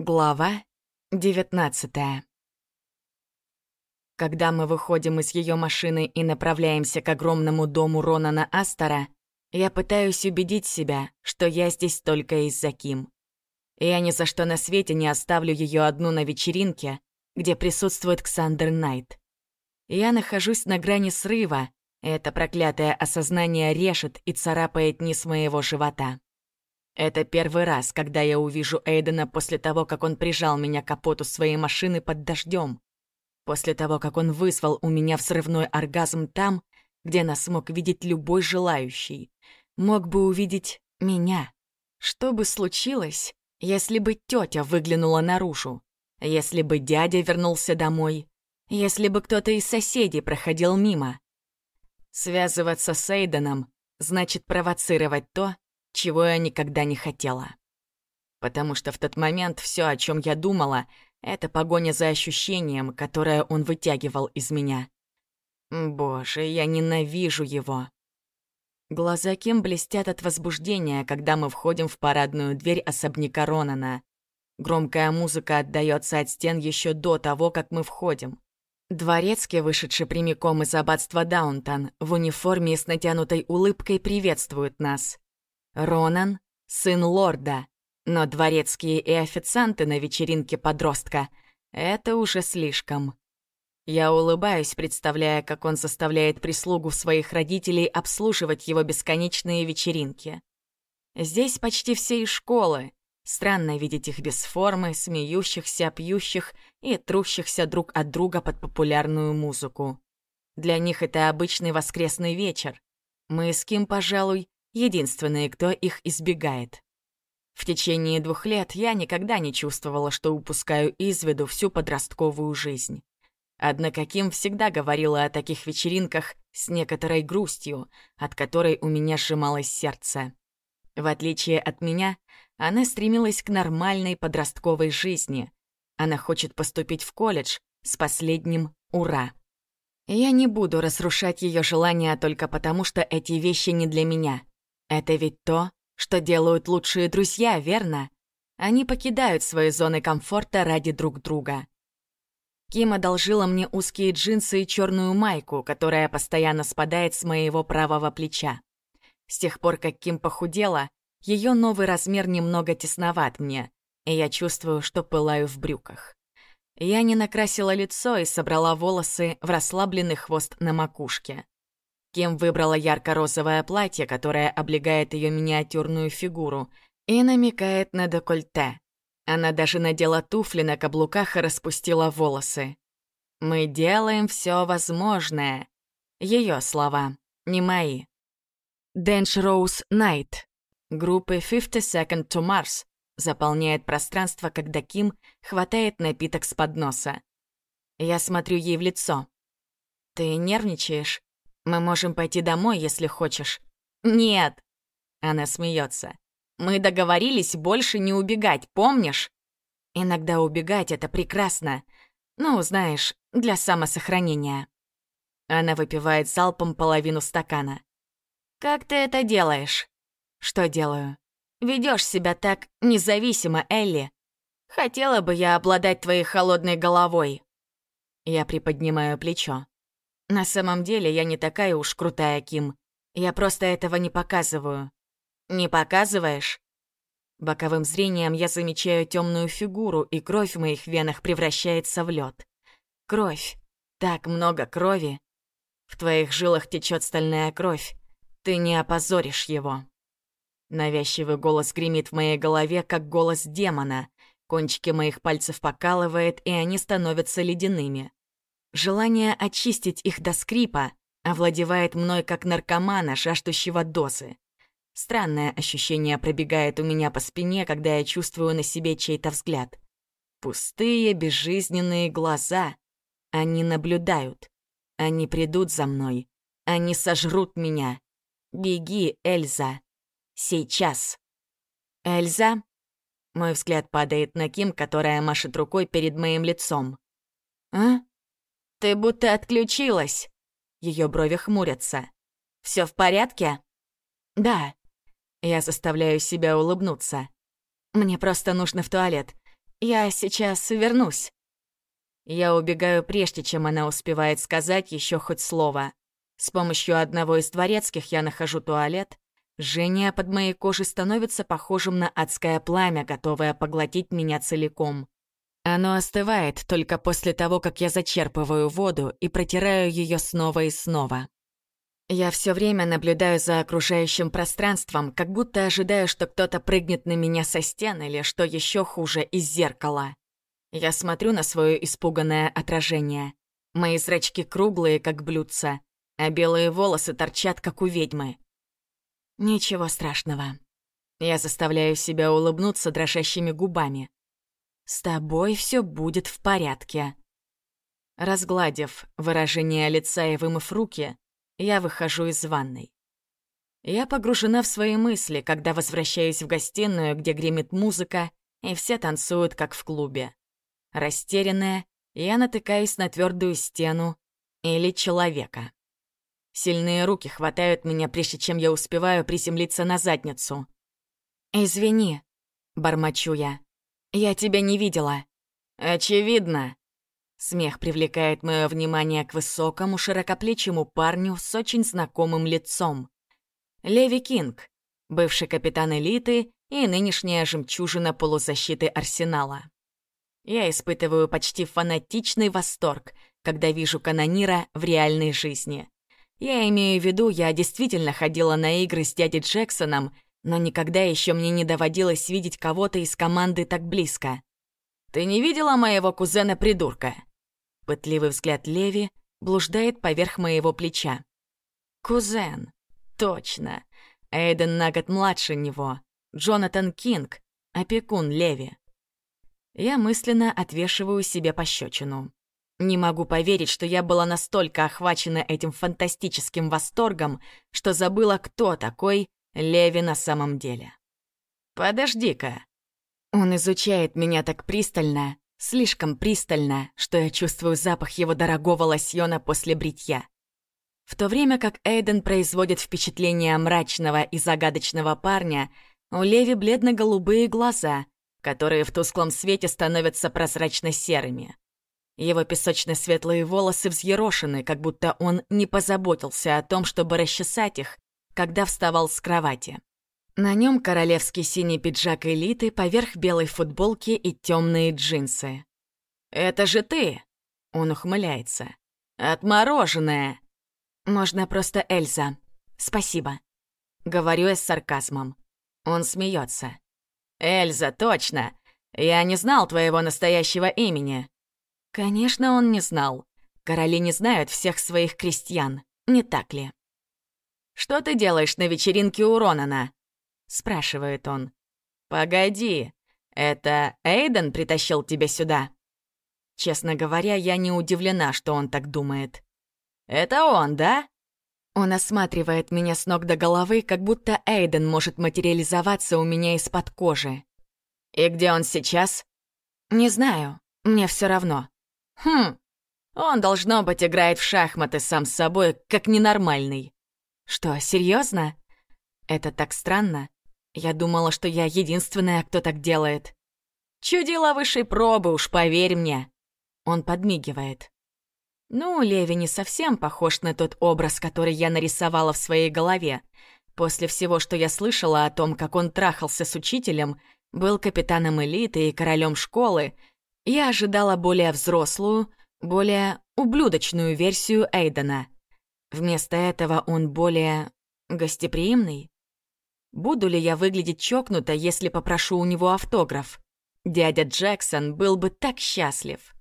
Глава 19 Когда мы выходим из ее машины и направляемся к огромному дому Ронана Астора, я пытаюсь убедить себя, что я здесь только из-за Ким. Я ни за что на свете не оставлю ее одну на вечеринке, где присутствует Ксандер Найт. Я нахожусь на грани срыва, и это проклятое осознание решет и царапает низ моего живота. Это первый раз, когда я увижу Эйдена после того, как он прижал меня к капоту своей машины под дождем. После того, как он вызвал у меня взрывной оргазм там, где нас мог видеть любой желающий. Мог бы увидеть меня. Что бы случилось, если бы тетя выглянула наружу? Если бы дядя вернулся домой? Если бы кто-то из соседей проходил мимо? Связываться с Эйденом значит провоцировать то, чего я никогда не хотела. Потому что в тот момент все, о чем я думала, это погоня за ощущением, которое он вытягивал из меня. Боже, я ненавижу его. Глаза Ким блестят от возбуждения, когда мы входим в парадную дверь особняка Ронана. Громкая музыка отдаётся от стен еще до того, как мы входим. Дворецкий, вышедший прямиком из аббатства Даунтон, в униформе с натянутой улыбкой приветствует нас. Ронан — сын лорда, но дворецкие и официанты на вечеринке подростка — это уже слишком. Я улыбаюсь, представляя, как он заставляет прислугу своих родителей обслуживать его бесконечные вечеринки. Здесь почти все из школы. Странно видеть их без формы, смеющихся, пьющих и трущихся друг от друга под популярную музыку. Для них это обычный воскресный вечер. Мы с Ким, пожалуй, единственные, кто их избегает. В течение двух лет я никогда не чувствовала, что упускаю из виду всю подростковую жизнь. Однако Ким всегда говорила о таких вечеринках с некоторой грустью, от которой у меня сжималось сердце. В отличие от меня, она стремилась к нормальной подростковой жизни. Она хочет поступить в колледж с последним «Ура!». Я не буду разрушать ее желания только потому, что эти вещи не для меня. Это ведь то, что делают лучшие друзья, верно? Они покидают свои зоны комфорта ради друг друга. Ким одолжила мне узкие джинсы и черную майку, которая постоянно спадает с моего правого плеча. С тех пор, как Ким похудела, ее новый размер немного тесноват мне, и я чувствую, что пылаю в брюках. Я не накрасила лицо и собрала волосы в расслабленный хвост на макушке. Ким выбрала ярко-розовое платье, которое облегает ее миниатюрную фигуру и намекает на декольте. Она даже надела туфли на каблуках и распустила волосы. «Мы делаем все возможное». Ее слова, не мои. Дэнш Роуз Найт, группы 50 Second to Mars, заполняет пространство, когда Ким хватает напиток с подноса. Я смотрю ей в лицо. «Ты нервничаешь?» Мы можем пойти домой, если хочешь». «Нет!» Она смеется. «Мы договорились больше не убегать, помнишь?» «Иногда убегать — это прекрасно. Ну, знаешь, для самосохранения». Она выпивает залпом половину стакана. «Как ты это делаешь?» «Что делаю?» Ведешь себя так независимо, Элли. Хотела бы я обладать твоей холодной головой». Я приподнимаю плечо. На самом деле я не такая уж крутая, Ким. Я просто этого не показываю. Не показываешь? Боковым зрением я замечаю темную фигуру, и кровь в моих венах превращается в лед. Кровь. Так много крови. В твоих жилах течет стальная кровь. Ты не опозоришь его. Навязчивый голос гремит в моей голове, как голос демона. Кончики моих пальцев покалывает, и они становятся ледяными. Желание очистить их до скрипа овладевает мной как наркомана, жаждущего дозы. Странное ощущение пробегает у меня по спине, когда я чувствую на себе чей-то взгляд. Пустые, безжизненные глаза. Они наблюдают. Они придут за мной. Они сожрут меня. Беги, Эльза. Сейчас. Эльза? Мой взгляд падает на Ким, которая машет рукой перед моим лицом. А? «Ты будто отключилась!» Ее брови хмурятся. «Все в порядке?» «Да». Я заставляю себя улыбнуться. «Мне просто нужно в туалет. Я сейчас вернусь». Я убегаю прежде, чем она успевает сказать еще хоть слово. С помощью одного из дворецких я нахожу туалет. Жжение под моей кожей становится похожим на адское пламя, готовое поглотить меня целиком. Оно остывает только после того, как я зачерпываю воду и протираю ее снова и снова. Я все время наблюдаю за окружающим пространством, как будто ожидаю, что кто-то прыгнет на меня со стен или, что еще хуже, из зеркала. Я смотрю на свое испуганное отражение. Мои зрачки круглые, как блюдца, а белые волосы торчат, как у ведьмы. Ничего страшного. Я заставляю себя улыбнуться дрожащими губами. «С тобой все будет в порядке». Разгладив выражение лица и вымыв руки, я выхожу из ванной. Я погружена в свои мысли, когда возвращаюсь в гостиную, где гремит музыка, и все танцуют, как в клубе. Растерянная, я натыкаюсь на твердую стену или человека. Сильные руки хватают меня, прежде чем я успеваю приземлиться на задницу. «Извини», — бормочу я. «Я тебя не видела». «Очевидно». Смех привлекает мое внимание к высокому, широкоплечему парню с очень знакомым лицом. Леви Кинг, бывший капитан элиты и нынешняя жемчужина полузащиты Арсенала. Я испытываю почти фанатичный восторг, когда вижу канонира в реальной жизни. Я имею в виду, я действительно ходила на игры с дядей Джексоном — но никогда еще мне не доводилось видеть кого-то из команды так близко. «Ты не видела моего кузена-придурка?» Пытливый взгляд Леви блуждает поверх моего плеча. «Кузен. Точно. Эйден на год младше него. Джонатан Кинг, опекун Леви». Я мысленно отвешиваю себе пощечину. Не могу поверить, что я была настолько охвачена этим фантастическим восторгом, что забыла, кто такой Леви на самом деле. «Подожди-ка». Он изучает меня так пристально, слишком пристально, что я чувствую запах его дорогого лосьона после бритья. В то время как Эйден производит впечатление мрачного и загадочного парня, у Леви бледно-голубые глаза, которые в тусклом свете становятся прозрачно-серыми. Его песочно-светлые волосы взъерошены, как будто он не позаботился о том, чтобы расчесать их когда вставал с кровати. На нем королевский синий пиджак элиты поверх белой футболки и темные джинсы. «Это же ты!» — он ухмыляется. «Отмороженная!» «Можно просто Эльза. Спасибо». Говорю я с сарказмом. Он смеется. «Эльза, точно! Я не знал твоего настоящего имени». Конечно, он не знал. Короли не знают всех своих крестьян, не так ли? «Что ты делаешь на вечеринке у Ронана?» — спрашивает он. «Погоди, это Эйден притащил тебя сюда?» Честно говоря, я не удивлена, что он так думает. «Это он, да?» Он осматривает меня с ног до головы, как будто Эйден может материализоваться у меня из-под кожи. «И где он сейчас?» «Не знаю, мне все равно». «Хм, он, должно быть, играет в шахматы сам с собой, как ненормальный». Что, серьезно? Это так странно. Я думала, что я единственная, кто так делает. Чудила высшей пробы, уж поверь мне. Он подмигивает. Ну, Леви не совсем похож на тот образ, который я нарисовала в своей голове. После всего, что я слышала о том, как он трахался с учителем, был капитаном элиты и королем школы, я ожидала более взрослую, более ублюдочную версию Эйдена — Вместо этого он более гостеприимный? Буду ли я выглядеть чокнуто, если попрошу у него автограф? Дядя Джексон был бы так счастлив.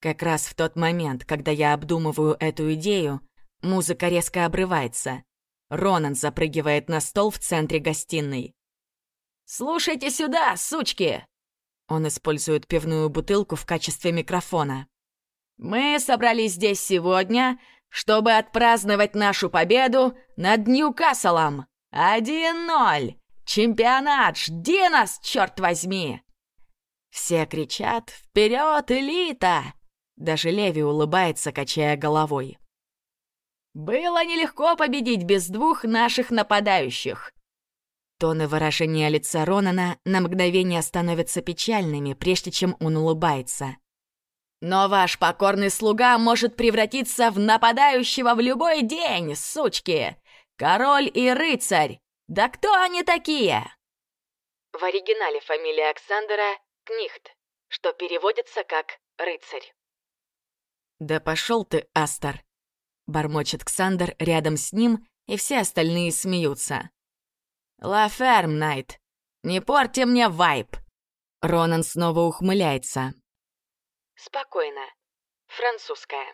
Как раз в тот момент, когда я обдумываю эту идею, музыка резко обрывается. Ронан запрыгивает на стол в центре гостиной. «Слушайте сюда, сучки!» Он использует пивную бутылку в качестве микрофона. «Мы собрались здесь сегодня, чтобы отпраздновать нашу победу над Ньюкаслом. Один ноль! Чемпионат, жди нас, черт возьми!» Все кричат «Вперед, элита!» Даже Леви улыбается, качая головой. «Было нелегко победить без двух наших нападающих». Тоны выражения лица Ронана на мгновение становятся печальными, прежде чем он улыбается. «Но ваш покорный слуга может превратиться в нападающего в любой день, сучки! Король и рыцарь! Да кто они такие?» В оригинале фамилия Оксандера — Книхт, что переводится как «рыцарь». «Да пошел ты, Астер!» — бормочет Ксандер рядом с ним, и все остальные смеются. «Ла ферм, Найт! Не порти мне вайп!» Ронан снова ухмыляется. «Спокойно. Французская».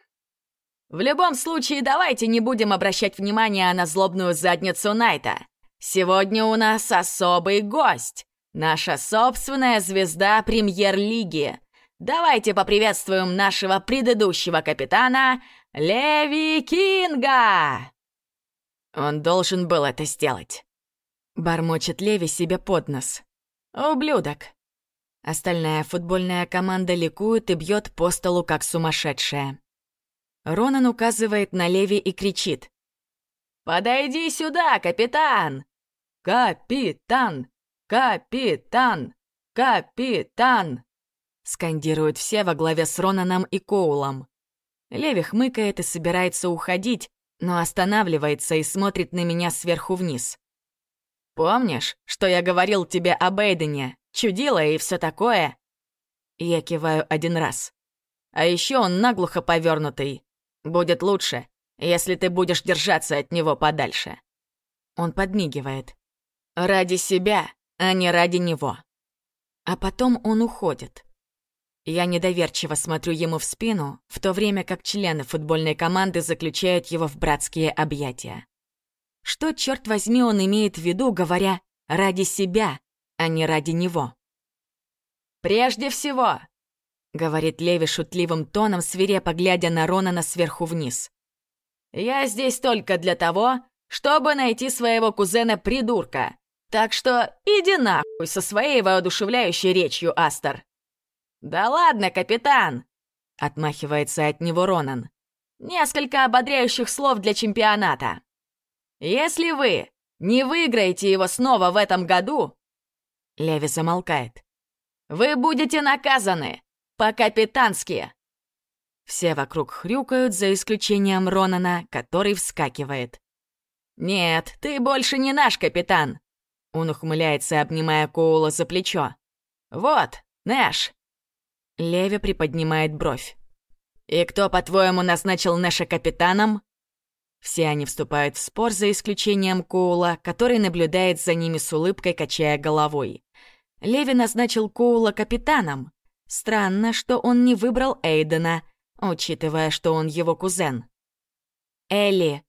«В любом случае, давайте не будем обращать внимания на злобную задницу Найта. Сегодня у нас особый гость. Наша собственная звезда премьер-лиги. Давайте поприветствуем нашего предыдущего капитана Леви Кинга!» Он должен был это сделать. Бормочет Леви себе под нос. «Ублюдок!» Остальная футбольная команда ликует и бьет по столу, как сумасшедшая. Ронан указывает на Леви и кричит. «Подойди сюда, капитан!» «Капитан! Капитан! Капитан!» Скандируют все во главе с Ронаном и Коулом. Леви хмыкает и собирается уходить, но останавливается и смотрит на меня сверху вниз. «Помнишь, что я говорил тебе о Бейдене? Чудило и все такое?» Я киваю один раз. А еще он наглухо повернутый. Будет лучше, если ты будешь держаться от него подальше. Он подмигивает. Ради себя, а не ради него. А потом он уходит. Я недоверчиво смотрю ему в спину, в то время как члены футбольной команды заключают его в братские объятия. Что, черт возьми, он имеет в виду, говоря «ради себя», а не ради него? «Прежде всего», — говорит Леви шутливым тоном, свирепо глядя на Ронана сверху вниз. «Я здесь только для того, чтобы найти своего кузена-придурка. Так что иди нахуй со своей воодушевляющей речью, Астер». «Да ладно, капитан!» — отмахивается от него Ронан. «Несколько ободряющих слов для чемпионата. Если вы не выиграете его снова в этом году...» Леви замолкает. «Вы будете наказаны! По-капитански!» Все вокруг хрюкают, за исключением Ронана, который вскакивает. «Нет, ты больше не наш капитан!» Он ухмыляется, обнимая Коула за плечо. «Вот, Нэш!» Леви приподнимает бровь. «И кто, по-твоему, назначил Нэша капитаном?» Все они вступают в спор за исключением Коула, который наблюдает за ними с улыбкой, качая головой. Леви назначил Коула капитаном. Странно, что он не выбрал Эйдена, учитывая, что он его кузен. Элли.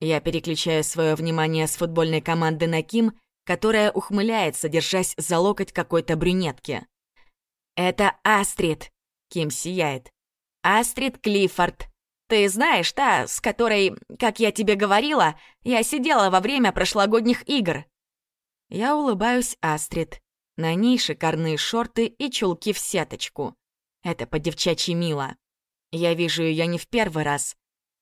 Я переключаю свое внимание с футбольной команды на Ким, которая ухмыляется, держась за локоть какой-то брюнетки. «Это Астрид!» — Ким сияет. «Астрид Клиффорд. Ты знаешь, та, с которой, как я тебе говорила, я сидела во время прошлогодних игр?» Я улыбаюсь Астрид. На ней шикарные шорты и чулки в сеточку. Это по-девчачьи мило. Я вижу ее не в первый раз.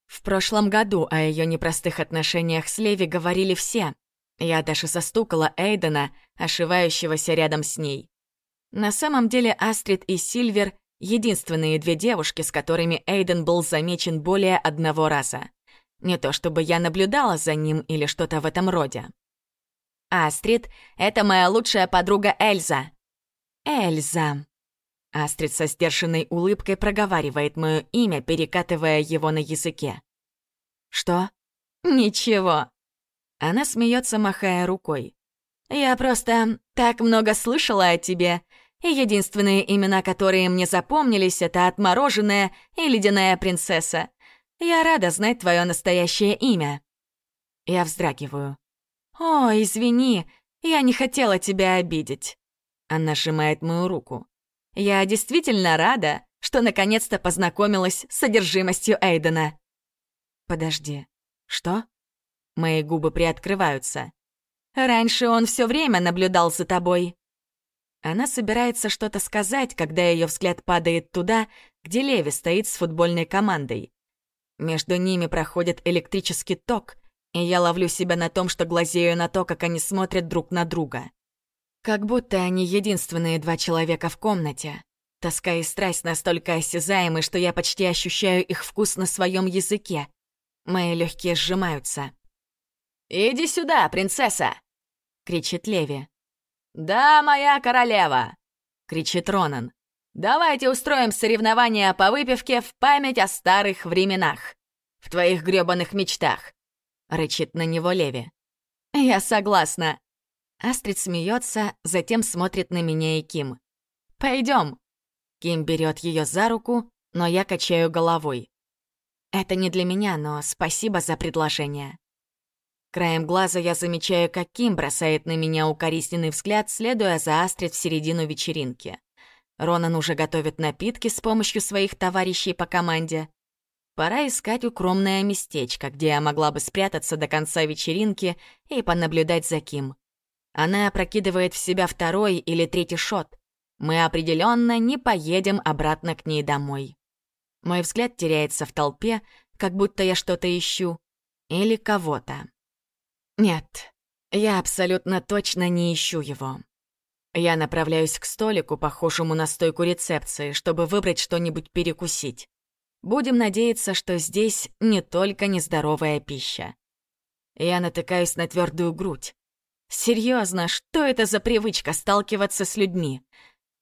В прошлом году о ее непростых отношениях с Леви говорили все. Я даже застукала Эйдена, ошивающегося рядом с ней. На самом деле Астрид и Сильвер Единственные две девушки, с которыми Эйден был замечен более одного раза. Не то чтобы я наблюдала за ним или что-то в этом роде. «Астрид — это моя лучшая подруга Эльза». «Эльза». Астрид со сдержанной улыбкой проговаривает мое имя, перекатывая его на языке. «Что?» «Ничего». Она смеется, махая рукой. «Я просто так много слышала о тебе и единственные имена, которые мне запомнились, это отмороженная и ледяная принцесса. Я рада знать твое настоящее имя. Я вздрагиваю. «О, извини, я не хотела тебя обидеть». Она сжимает мою руку. «Я действительно рада, что наконец-то познакомилась с содержимостью Эйдена». «Подожди, что?» Мои губы приоткрываются. «Раньше он все время наблюдал за тобой». Она собирается что-то сказать, когда ее взгляд падает туда, где Леви стоит с футбольной командой. Между ними проходит электрический ток, и я ловлю себя на том, что глазею на то, как они смотрят друг на друга. Как будто они единственные два человека в комнате. Тоска и страсть настолько осязаемы, что я почти ощущаю их вкус на своем языке. Мои легкие сжимаются. «Иди сюда, принцесса!» — кричит Леви. «Да, моя королева!» — кричит Ронан. «Давайте устроим соревнования по выпивке в память о старых временах. В твоих грёбаных мечтах!» — рычит на него Леви. «Я согласна!» Астрид смеется, затем смотрит на меня и Ким. Пойдем. Ким берет ее за руку, но я качаю головой. Это не для меня, но спасибо за предложение. Краем глаза я замечаю, как Ким бросает на меня укоризненный взгляд, следуя за Астрид в середину вечеринки. Ронан уже готовит напитки с помощью своих товарищей по команде. Пора искать укромное местечко, где я могла бы спрятаться до конца вечеринки и понаблюдать за Ким. Она опрокидывает в себя второй или третий шот. Мы определенно не поедем обратно к ней домой. Мой взгляд теряется в толпе, как будто я что-то ищу. Или кого-то. Нет, я абсолютно точно не ищу его. Я направляюсь к столику, похожему на стойку рецепции, чтобы выбрать что-нибудь перекусить. Будем надеяться, что здесь не только нездоровая пища. Я натыкаюсь на твердую грудь. Серьезно, что это за привычка сталкиваться с людьми?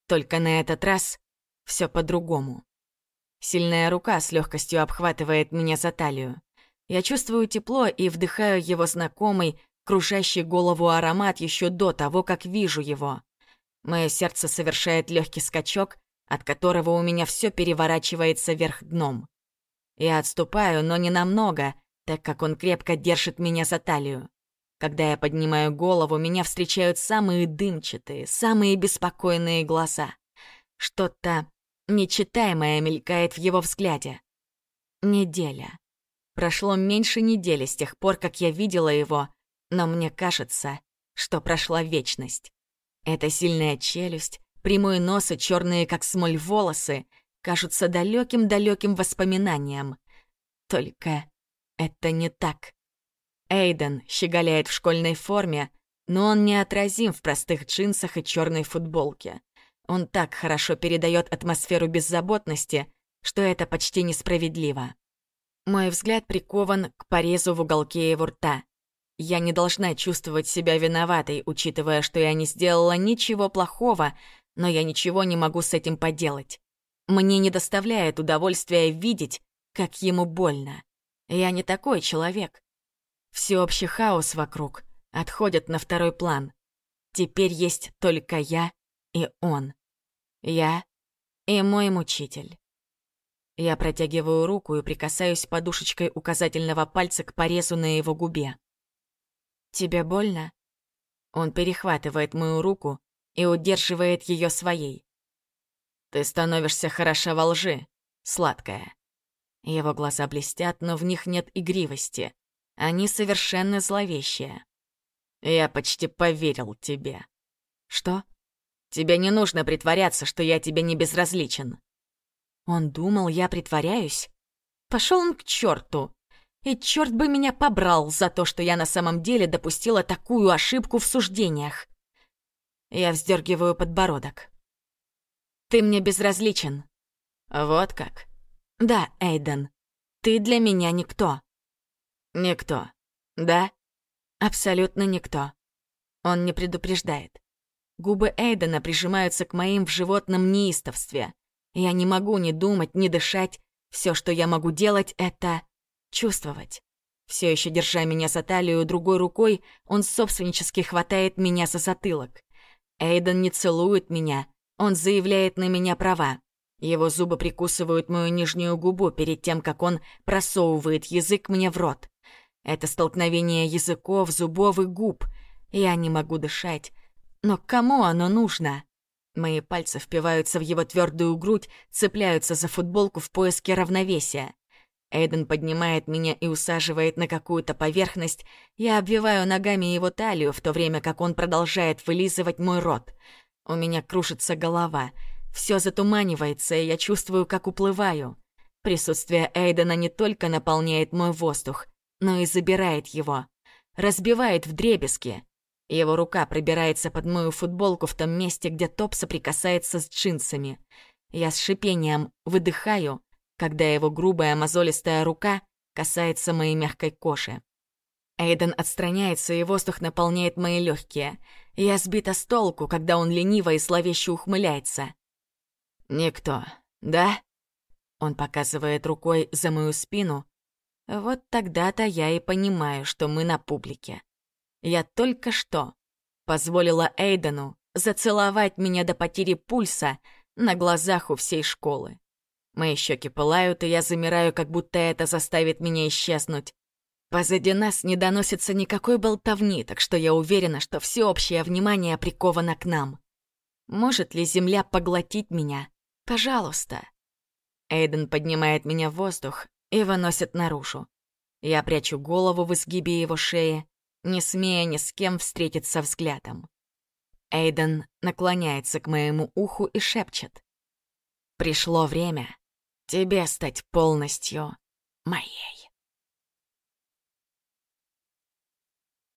Только на этот раз все по-другому. Сильная рука с легкостью обхватывает меня за талию. Я чувствую тепло и вдыхаю его знакомый, кружащий голову аромат еще до того, как вижу его. Мое сердце совершает легкий скачок, от которого у меня все переворачивается вверх дном. Я отступаю, но не намного, так как он крепко держит меня за талию. Когда я поднимаю голову, меня встречают самые дымчатые, самые беспокойные глаза. Что-то нечитаемое мелькает в его взгляде. Неделя. Прошло меньше недели с тех пор, как я видела его, но мне кажется, что прошла вечность. Эта сильная челюсть, прямой нос и черные, как смоль, волосы кажутся далеким-далеким воспоминанием. Только это не так. Эйден щеголяет в школьной форме, но он неотразим в простых джинсах и черной футболке. Он так хорошо передает атмосферу беззаботности, что это почти несправедливо. Мой взгляд прикован к порезу в уголке его рта. Я не должна чувствовать себя виноватой, учитывая, что я не сделала ничего плохого, но я ничего не могу с этим поделать. Мне не доставляет удовольствия видеть, как ему больно. Я не такой человек. Всеобщий хаос вокруг отходит на второй план. Теперь есть только я и он. Я и мой мучитель. Я протягиваю руку и прикасаюсь подушечкой указательного пальца к порезу на его губе. «Тебе больно?» Он перехватывает мою руку и удерживает ее своей. «Ты становишься хороша во лжи, сладкая». Его глаза блестят, но в них нет игривости. Они совершенно зловещие. Я почти поверил тебе. Что? Тебе не нужно притворяться, что я тебе не безразличен. Он думал, я притворяюсь? Пошел он к черту. И черт бы меня побрал за то, что я на самом деле допустила такую ошибку в суждениях. Я вздергиваю подбородок. Ты мне безразличен. Вот как? Да, Эйден. Ты для меня никто. Никто. Да? Абсолютно никто. Он не предупреждает. Губы Эйдена прижимаются к моим в животном неистовстве. Я не могу ни думать, ни дышать. Все, что я могу делать, это чувствовать. Все еще держа меня за талию другой рукой, он собственнически хватает меня за затылок. Эйден не целует меня, он заявляет на меня права. Его зубы прикусывают мою нижнюю губу перед тем, как он просовывает язык мне в рот. Это столкновение языков, зубов и губ. Я не могу дышать. Но кому оно нужно? Мои пальцы впиваются в его твердую грудь, цепляются за футболку в поиске равновесия. Эйден поднимает меня и усаживает на какую-то поверхность. Я обвиваю ногами его талию, в то время как он продолжает вылизывать мой рот. У меня кружится голова. Все затуманивается, и я чувствую, как уплываю. Присутствие Эйдена не только наполняет мой воздух, но и забирает его. Разбивает в дребезги. Его рука пробирается под мою футболку в том месте, где топ соприкасается с джинсами. Я с шипением выдыхаю, когда его грубая мозолистая рука касается моей мягкой кожи. Эйден отстраняется, и воздух наполняет мои легкие. Я сбита с толку, когда он лениво и зловеще ухмыляется. «Никто, да?» Он показывает рукой за мою спину. Вот тогда-то я и понимаю, что мы на публике. Я только что позволила Эйдену зацеловать меня до потери пульса на глазах у всей школы. Мои щеки пылают, и я замираю, как будто это заставит меня исчезнуть. Позади нас не доносится никакой болтовни, так что я уверена, что всеобщее внимание приковано к нам. Может ли Земля поглотить меня? Пожалуйста. Эйден поднимает меня в воздух и выносит наружу. Я прячу голову в изгибе его шеи, не смея ни с кем встретиться взглядом. Эйден наклоняется к моему уху и шепчет. «Пришло время тебе стать полностью моей».